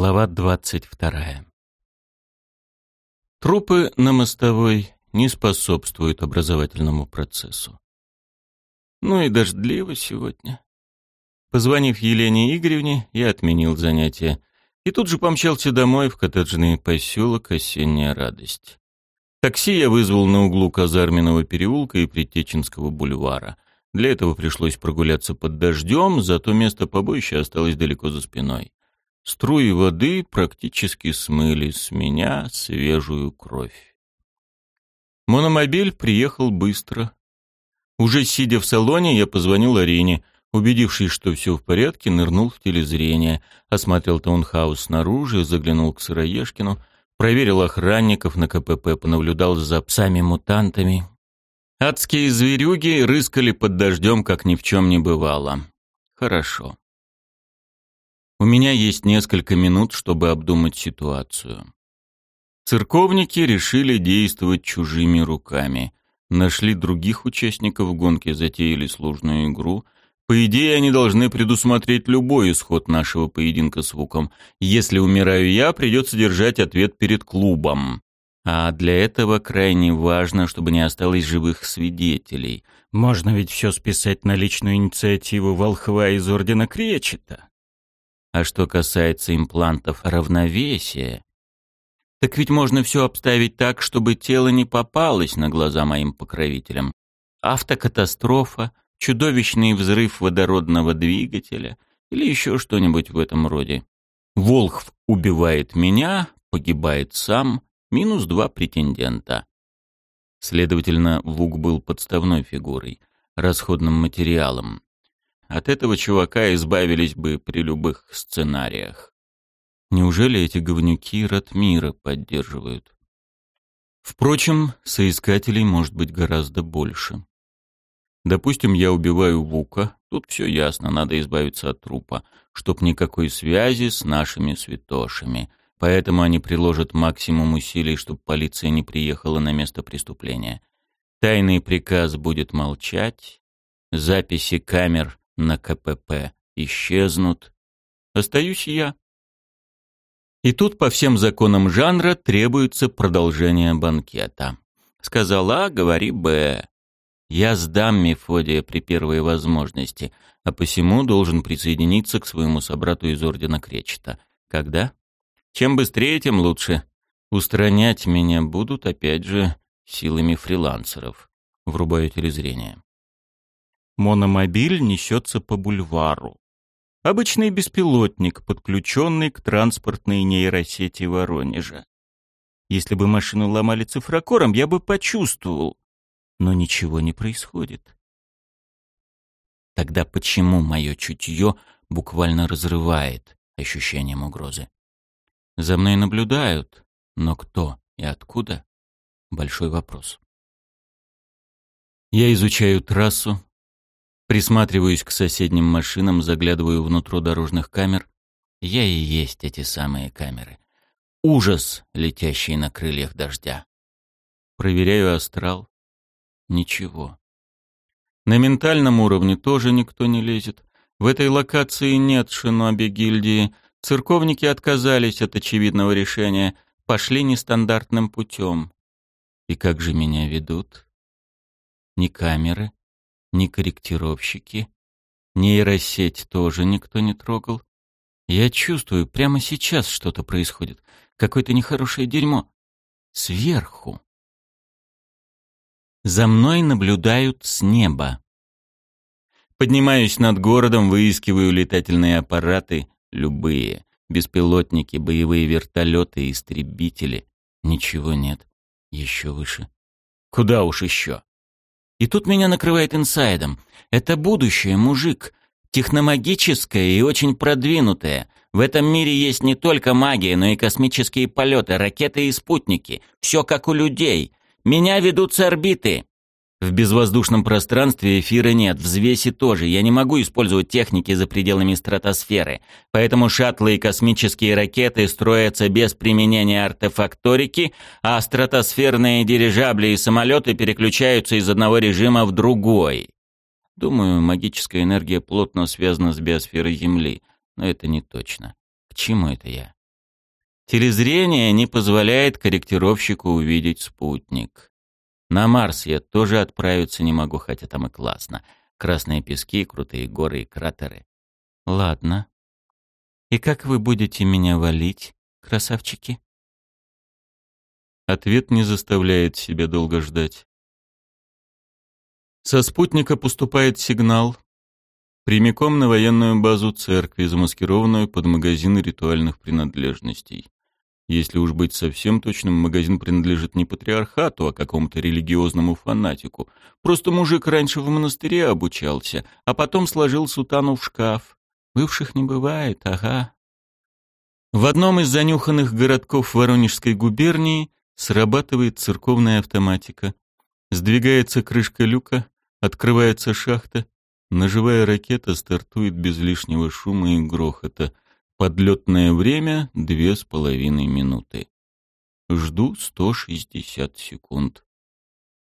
Глава двадцать вторая. Трупы на мостовой не способствуют образовательному процессу. Ну и дождливо сегодня. Позвонив Елене Игоревне, я отменил занятие и тут же помчался домой в коттеджный поселок «Осенняя радость». Такси я вызвал на углу Казарменного переулка и Притеченского бульвара. Для этого пришлось прогуляться под дождем, зато место побоища осталось далеко за спиной. Струи воды практически смыли с меня свежую кровь. Мономобиль приехал быстро. Уже сидя в салоне, я позвонил Арине. Убедившись, что все в порядке, нырнул в телезрение, осмотрел таунхаус снаружи, заглянул к Сыроежкину, проверил охранников на КПП, понаблюдал за псами-мутантами. Адские зверюги рыскали под дождем, как ни в чем не бывало. Хорошо. У меня есть несколько минут, чтобы обдумать ситуацию. Церковники решили действовать чужими руками. Нашли других участников гонки, затеяли сложную игру. По идее, они должны предусмотреть любой исход нашего поединка с Вуком. Если умираю я, придется держать ответ перед клубом. А для этого крайне важно, чтобы не осталось живых свидетелей. Можно ведь все списать на личную инициативу волхва из Ордена Кречета. А что касается имплантов равновесия, так ведь можно все обставить так, чтобы тело не попалось на глаза моим покровителям. Автокатастрофа, чудовищный взрыв водородного двигателя или еще что-нибудь в этом роде. Волхв убивает меня, погибает сам, минус два претендента. Следовательно, Вук был подставной фигурой, расходным материалом. От этого чувака избавились бы при любых сценариях. Неужели эти говнюки Ратмира поддерживают? Впрочем, соискателей может быть гораздо больше. Допустим, я убиваю Вука, тут все ясно, надо избавиться от трупа, чтоб никакой связи с нашими святошами. Поэтому они приложат максимум усилий, чтобы полиция не приехала на место преступления. Тайный приказ будет молчать, записи камер на КПП исчезнут. Остаюсь я. И тут по всем законам жанра требуется продолжение банкета. Сказал А, говори Б. Я сдам Мефодия при первой возможности, а посему должен присоединиться к своему собрату из Ордена Кречета. Когда? Чем быстрее, тем лучше. Устранять меня будут, опять же, силами фрилансеров. Врубаю телезрение. Мономобиль несется по бульвару. Обычный беспилотник, подключенный к транспортной нейросети Воронежа. Если бы машину ломали цифрокором, я бы почувствовал. Но ничего не происходит. Тогда почему мое чутье буквально разрывает ощущением угрозы? За мной наблюдают, но кто и откуда? Большой вопрос. Я изучаю трассу, Присматриваюсь к соседним машинам, заглядываю внутрь дорожных камер. Я и есть эти самые камеры. Ужас, летящий на крыльях дождя. Проверяю астрал. Ничего. На ментальном уровне тоже никто не лезет. В этой локации нет шиноби гильдии. Церковники отказались от очевидного решения, пошли нестандартным путем. И как же меня ведут? Ни камеры, ни корректировщики, нейросеть тоже никто не трогал. Я чувствую, прямо сейчас что-то происходит. Какое-то нехорошее дерьмо. Сверху. За мной наблюдают с неба. Поднимаюсь над городом, выискиваю летательные аппараты, любые. Беспилотники, боевые вертолеты, истребители. Ничего нет. Еще выше. Куда уж еще? И тут меня накрывает инсайдом. Это будущее, мужик. Техномагическое и очень продвинутое. В этом мире есть не только магия, но и космические полеты, ракеты и спутники. Все как у людей. Меня ведут с орбиты. В безвоздушном пространстве эфира нет, взвеси тоже. Я не могу использовать техники за пределами стратосферы. Поэтому шаттлы и космические ракеты строятся без применения артефакторики, а стратосферные дирижабли и самолеты переключаются из одного режима в другой. Думаю, магическая энергия плотно связана с биосферой Земли, но это не точно. К чему это я? Телезрение не позволяет корректировщику увидеть спутник. На Марс я тоже отправиться не могу, хотя там и классно. Красные пески, крутые горы и кратеры. Ладно. И как вы будете меня валить, красавчики? Ответ не заставляет себя долго ждать. Со спутника поступает сигнал прямиком на военную базу церкви, замаскированную под магазин ритуальных принадлежностей. Если уж быть совсем точным, магазин принадлежит не патриархату, а какому-то религиозному фанатику. Просто мужик раньше в монастыре обучался, а потом сложил сутану в шкаф. Бывших не бывает, ага. В одном из занюханных городков Воронежской губернии Срабатывает церковная автоматика. Сдвигается крышка люка, открывается шахта. Ножевая ракета стартует без лишнего шума и грохота. Подлетное время — две с половиной минуты. Жду 160 секунд.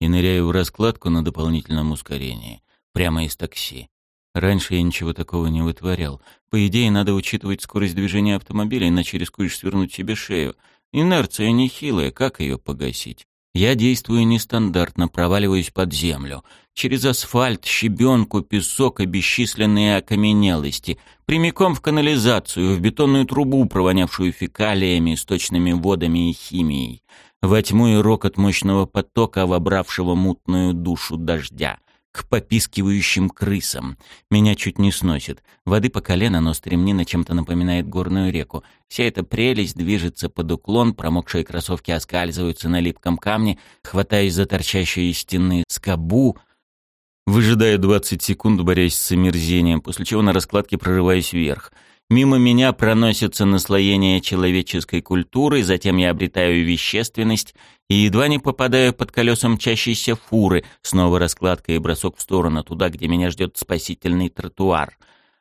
И ныряю в раскладку на дополнительном ускорении. Прямо из такси. Раньше я ничего такого не вытворял. По идее, надо учитывать скорость движения автомобиля, иначе рискуешь свернуть себе шею. Инерция нехилая, как ее погасить? Я действую нестандартно, проваливаюсь под землю. Через асфальт, щебенку, песок и бесчисленные окаменелости. Прямиком в канализацию, в бетонную трубу, провонявшую фекалиями, сточными водами и химией. Во тьму и рокот мощного потока, вобравшего мутную душу дождя к попискивающим крысам. Меня чуть не сносит. Воды по колено, но стремнина чем-то напоминает горную реку. Вся эта прелесть движется под уклон, промокшие кроссовки оскальзываются на липком камне, хватаясь за торчащую из стены скобу, выжидая 20 секунд, борясь с омерзением, после чего на раскладке прорываюсь вверх — Мимо меня проносится наслоение человеческой культуры, затем я обретаю вещественность и едва не попадаю под колеса мчащейся фуры, снова раскладка и бросок в сторону, туда, где меня ждет спасительный тротуар.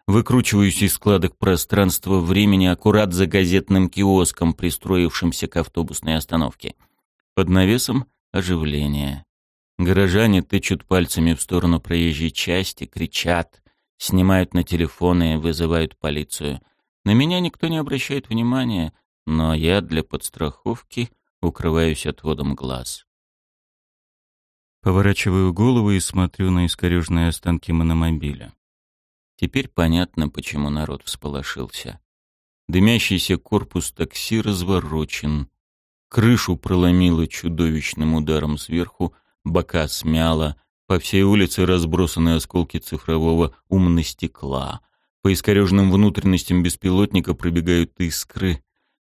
Выкручиваюсь из складок пространства времени аккурат за газетным киоском, пристроившимся к автобусной остановке. Под навесом оживление. Горожане тычут пальцами в сторону проезжей части, кричат, снимают на телефоны, вызывают полицию. На меня никто не обращает внимания, но я для подстраховки укрываюсь отводом глаз. Поворачиваю голову и смотрю на искореженные останки мономобиля. Теперь понятно, почему народ всполошился. Дымящийся корпус такси разворочен. Крышу проломило чудовищным ударом сверху, бока смяло, по всей улице разбросаны осколки цифрового умностекла. По искореженным внутренностям беспилотника пробегают искры.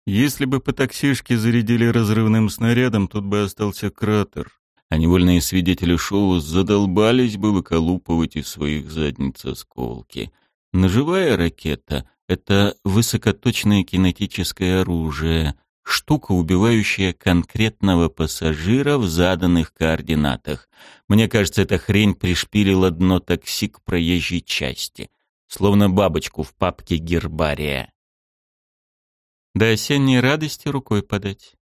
Если бы по таксишке зарядили разрывным снарядом, тут бы остался кратер, а невольные свидетели шоу задолбались бы выколупывать из своих задниц осколки. Ножевая ракета — это высокоточное кинетическое оружие, штука, убивающая конкретного пассажира в заданных координатах. Мне кажется, эта хрень пришпилила дно такси к проезжей части, словно бабочку в папке гербария. До осенней радости рукой подать.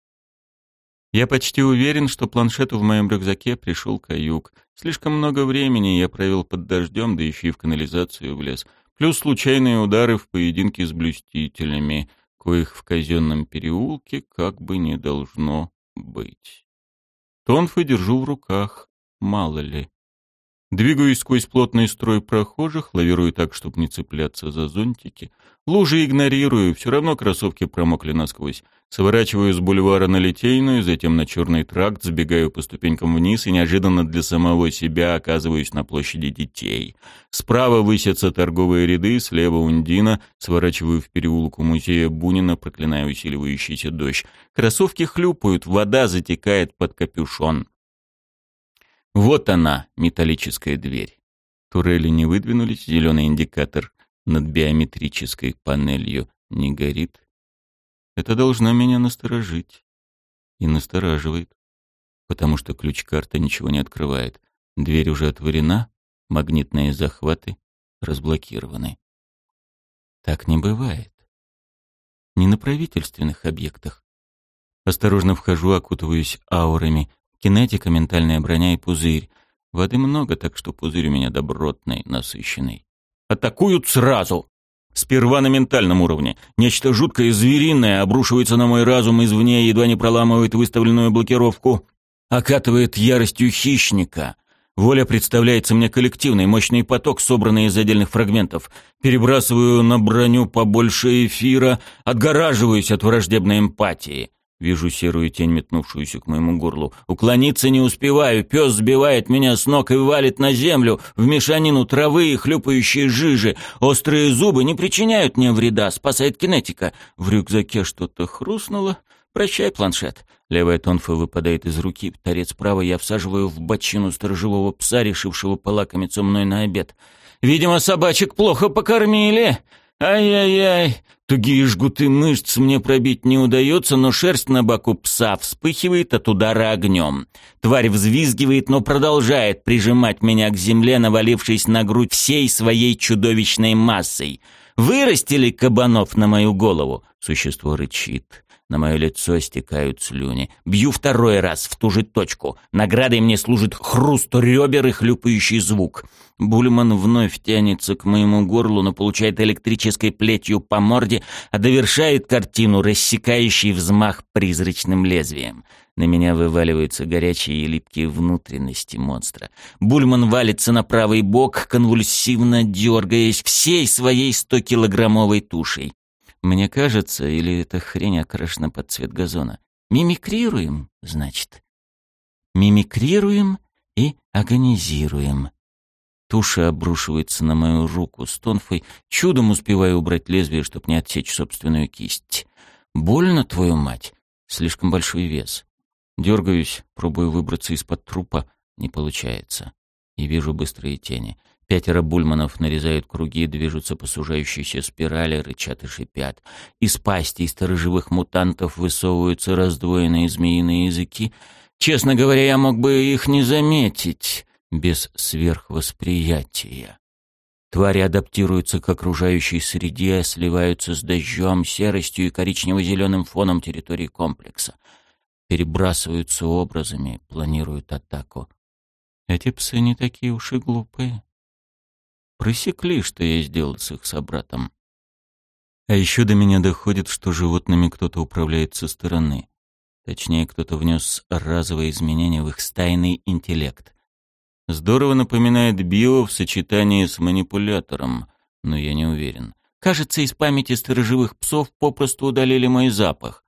Я почти уверен, что планшету в моем рюкзаке пришел каюк. Слишком много времени я провел под дождем, да еще и в канализацию влез. Плюс случайные удары в поединке с блюстителями — коих в казенном переулке как бы не должно быть. Тонфы держу в руках, мало ли. Двигаюсь сквозь плотный строй прохожих, лавирую так, чтобы не цепляться за зонтики. Лужи игнорирую, все равно кроссовки промокли насквозь. Сворачиваю с бульвара на Литейную, затем на Черный тракт, сбегаю по ступенькам вниз и неожиданно для самого себя оказываюсь на площади детей. Справа высятся торговые ряды, слева Ундина, сворачиваю в переулок у музея Бунина, проклиная усиливающийся дождь. Кроссовки хлюпают, вода затекает под капюшон. Вот она, металлическая дверь. Турели не выдвинулись, зеленый индикатор над биометрической панелью не горит. Это должно меня насторожить. И настораживает. Потому что ключ-карта ничего не открывает. Дверь уже отворена, магнитные захваты разблокированы. Так не бывает. Не на правительственных объектах. Осторожно вхожу, окутываюсь аурами, Кинетика, ментальная броня и пузырь. Воды много, так что пузырь у меня добротный, насыщенный. «Атакуют сразу!» Сперва на ментальном уровне. Нечто жуткое, звериное обрушивается на мой разум извне, едва не проламывает выставленную блокировку. Окатывает яростью хищника. Воля представляется мне коллективный, мощный поток, собранный из отдельных фрагментов. Перебрасываю на броню побольше эфира, отгораживаюсь от враждебной эмпатии. Вижу серую тень, метнувшуюся к моему горлу. Уклониться не успеваю. Пес сбивает меня с ног и валит на землю, в мешанину травы и хлюпающие жижи. Острые зубы не причиняют мне вреда, спасает кинетика. В рюкзаке что-то хрустнуло. «Прощай, планшет». Левая тонфа выпадает из руки, торец правой я всаживаю в бочину сторожевого пса, решившего полакомиться мной на обед. «Видимо, собачек плохо покормили. Ай-яй-яй, тугие жгуты мышц мне пробить не удается, но шерсть на боку пса вспыхивает от удара огнем. Тварь взвизгивает, но продолжает прижимать меня к земле, навалившись на грудь всей своей чудовищной массой. Вырастили кабанов на мою голову. Существо рычит. На мое лицо стекают слюни. Бью второй раз в ту же точку. Наградой мне служит хруст ребер и хлюпающий звук. Бульман вновь тянется к моему горлу, но получает электрической плетью по морде, а довершает картину рассекающий взмах призрачным лезвием. На меня вываливаются горячие и липкие внутренности монстра. Бульман валится на правый бок, конвульсивно дергаясь всей своей стокилограммовой тушей. Мне кажется, или эта хрень окрашена под цвет газона. Мимикрируем, значит. Мимикрируем и агонизируем. Туша обрушивается на мою руку с тонфой. Чудом успеваю убрать лезвие, чтобы не отсечь собственную кисть. Больно, твою мать. Слишком большой вес. Дергаюсь, пробую выбраться из-под трупа. Не получается. И вижу быстрые тени. Пятеро бульманов нарезают круги, движутся по сужающейся спирали, рычат и шипят. Из пастей сторожевых мутантов высовываются раздвоенные змеиные языки. Честно говоря, я мог бы их не заметить без сверхвосприятия. Твари адаптируются к окружающей среде, сливаются с дождем, серостью и коричнево-зеленым фоном территории комплекса. Перебрасываются образами, планируют атаку. Эти псы не такие уж и глупые просекли, что я сделал с их собратом. А еще до меня доходит, что животными кто-то управляет со стороны. Точнее, кто-то внес разовые изменения в их стайный интеллект. Здорово напоминает био в сочетании с манипулятором, но я не уверен. Кажется, из памяти сторожевых псов попросту удалили мой запах.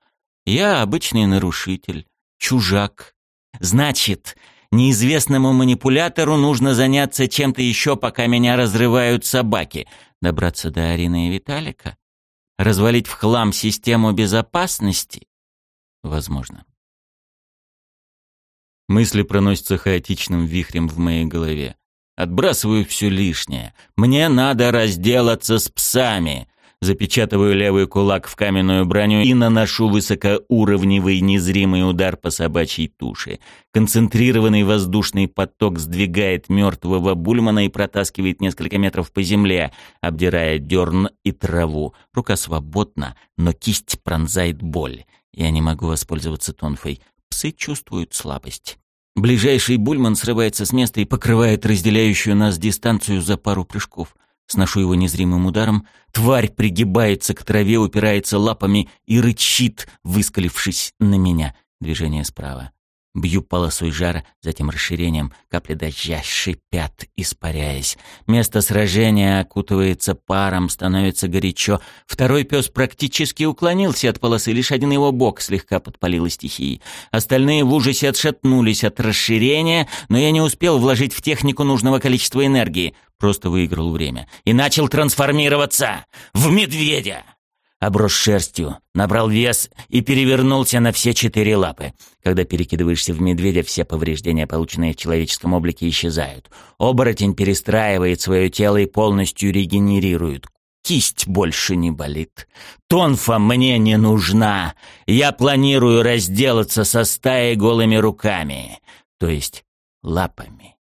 Я обычный нарушитель, чужак. Значит, Неизвестному манипулятору нужно заняться чем-то еще, пока меня разрывают собаки. Добраться до Арины и Виталика? Развалить в хлам систему безопасности? Возможно. Мысли проносятся хаотичным вихрем в моей голове. Отбрасываю все лишнее. Мне надо разделаться с псами. Запечатываю левый кулак в каменную броню и наношу высокоуровневый незримый удар по собачьей туше. Концентрированный воздушный поток сдвигает мертвого бульмана и протаскивает несколько метров по земле, обдирая дерн и траву. Рука свободна, но кисть пронзает боль. Я не могу воспользоваться тонфой. Псы чувствуют слабость. Ближайший бульман срывается с места и покрывает разделяющую нас дистанцию за пару прыжков. Сношу его незримым ударом. Тварь пригибается к траве, упирается лапами и рычит, выскалившись на меня. Движение справа. Бью полосой жара, затем расширением. Капли дождя шипят, испаряясь. Место сражения окутывается паром, становится горячо. Второй пес практически уклонился от полосы, лишь один его бок слегка подпалило стихией. Остальные в ужасе отшатнулись от расширения, но я не успел вложить в технику нужного количества энергии. Просто выиграл время. И начал трансформироваться в медведя оброс шерстью, набрал вес и перевернулся на все четыре лапы. Когда перекидываешься в медведя, все повреждения, полученные в человеческом облике, исчезают. Оборотень перестраивает свое тело и полностью регенерирует. Кисть больше не болит. Тонфа мне не нужна. Я планирую разделаться со стаей голыми руками, то есть лапами.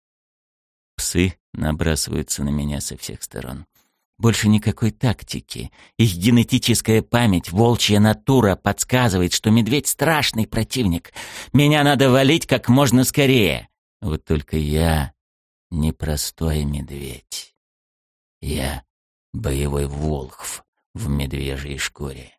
Псы набрасываются на меня со всех сторон. Больше никакой тактики. Их генетическая память, волчья натура подсказывает, что медведь — страшный противник. Меня надо валить как можно скорее. Вот только я непростой медведь. Я Боевой волхв в медвежьей шкуре.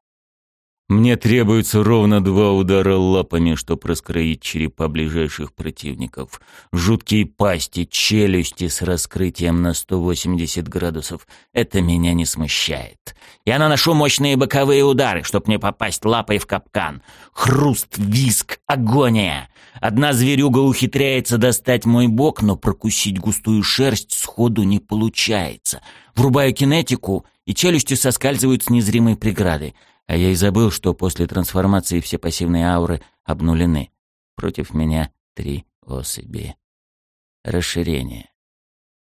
Мне требуется ровно два удара лапами, чтобы раскроить черепа ближайших противников. Жуткие пасти, челюсти с раскрытием на 180 градусов. Это меня не смущает. Я наношу мощные боковые удары, чтобы не попасть лапой в капкан. Хруст, виск, агония. Одна зверюга ухитряется достать мой бок, но прокусить густую шерсть сходу не получается. Врубаю кинетику, и челюсти соскальзывают с незримой преграды. А я и забыл, что после трансформации все пассивные ауры обнулены. Против меня три особи. Расширение.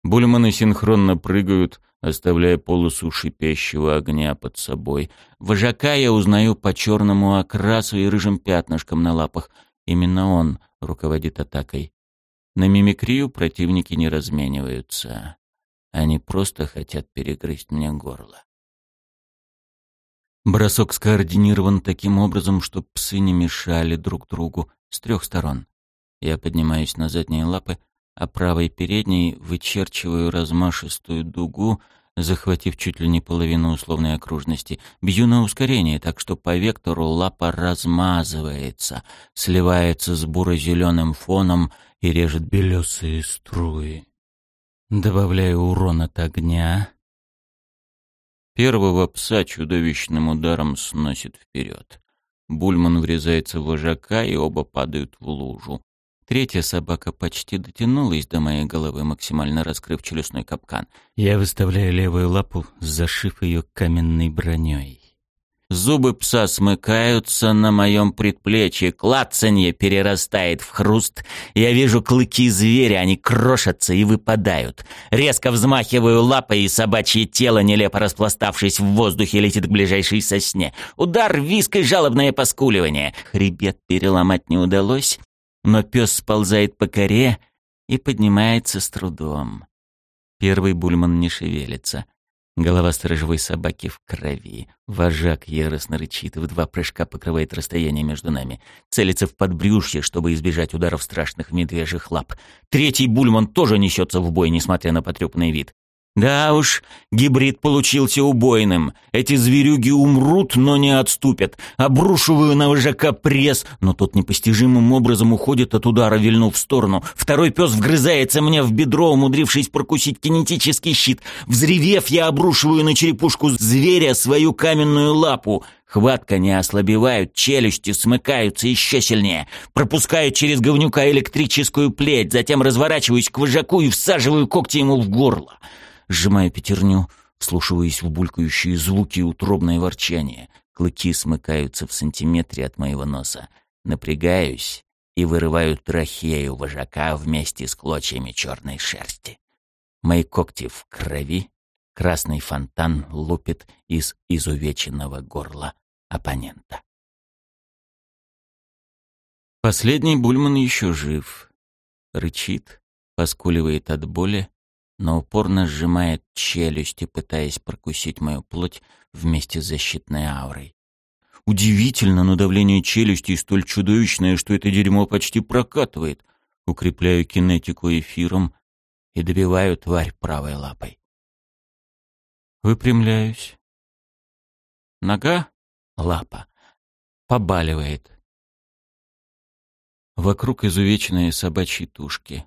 Бульманы синхронно прыгают, оставляя полосу шипящего огня под собой. Вожака я узнаю по черному окрасу и рыжим пятнышкам на лапах. Именно он руководит атакой. На мимикрию противники не размениваются. Они просто хотят перегрызть мне горло. Бросок скоординирован таким образом, чтобы псы не мешали друг другу с трех сторон. Я поднимаюсь на задние лапы, а правой передней вычерчиваю размашистую дугу, захватив чуть ли не половину условной окружности. Бью на ускорение, так что по вектору лапа размазывается, сливается с буро-зеленым фоном и режет белесые струи. Добавляю урон от огня, Первого пса чудовищным ударом сносит вперед. Бульман врезается в вожака, и оба падают в лужу. Третья собака почти дотянулась до моей головы, максимально раскрыв челюстной капкан. Я выставляю левую лапу, зашив ее каменной броней. Зубы пса смыкаются на моем предплечье, клацанье перерастает в хруст. Я вижу клыки зверя, они крошатся и выпадают. Резко взмахиваю лапой, и собачье тело, нелепо распластавшись в воздухе, летит к ближайшей сосне. Удар, виск и жалобное поскуливание. Хребет переломать не удалось, но пес сползает по коре и поднимается с трудом. Первый бульман не шевелится — Голова сторожевой собаки в крови. Вожак яростно рычит и в два прыжка покрывает расстояние между нами. Целится в подбрюшье, чтобы избежать ударов страшных медвежьих лап. Третий бульман тоже несется в бой, несмотря на потрепанный вид. Да уж, гибрид получился убойным. Эти зверюги умрут, но не отступят. Обрушиваю на вожака пресс, но тот непостижимым образом уходит от удара, вильнув в сторону. Второй пес вгрызается мне в бедро, умудрившись прокусить кинетический щит. Взревев, я обрушиваю на черепушку зверя свою каменную лапу. Хватка не ослабевают, челюсти смыкаются еще сильнее. Пропускаю через говнюка электрическую плеть, затем разворачиваюсь к вожаку и всаживаю когти ему в горло сжимая пятерню, вслушиваясь в булькающие звуки и утробное ворчание. Клыки смыкаются в сантиметре от моего носа. Напрягаюсь и вырываю трахею вожака вместе с клочьями черной шерсти. Мои когти в крови, красный фонтан лупит из изувеченного горла оппонента. Последний Бульман еще жив. Рычит, поскуливает от боли, но упорно сжимает челюсти, пытаясь прокусить мою плоть вместе с защитной аурой. Удивительно, но давление челюсти столь чудовищное, что это дерьмо почти прокатывает. Укрепляю кинетику эфиром и добиваю тварь правой лапой. Выпрямляюсь. Нога, лапа, побаливает. Вокруг изувеченные собачьи тушки.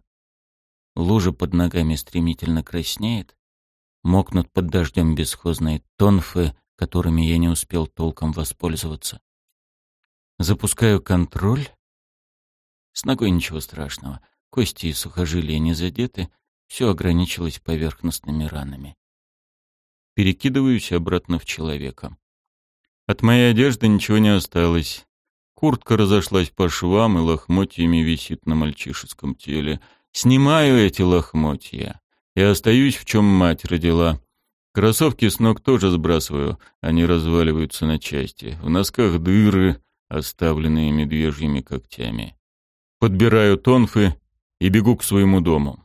Лужа под ногами стремительно краснеет. Мокнут под дождем бесхозные тонфы, которыми я не успел толком воспользоваться. Запускаю контроль. С ногой ничего страшного. Кости и сухожилия не задеты, все ограничилось поверхностными ранами. Перекидываюсь обратно в человека. От моей одежды ничего не осталось. Куртка разошлась по швам и лохмотьями висит на мальчишеском теле — Снимаю эти лохмотья и остаюсь, в чем мать родила. Кроссовки с ног тоже сбрасываю, они разваливаются на части. В носках дыры, оставленные медвежьими когтями. Подбираю тонфы и бегу к своему дому.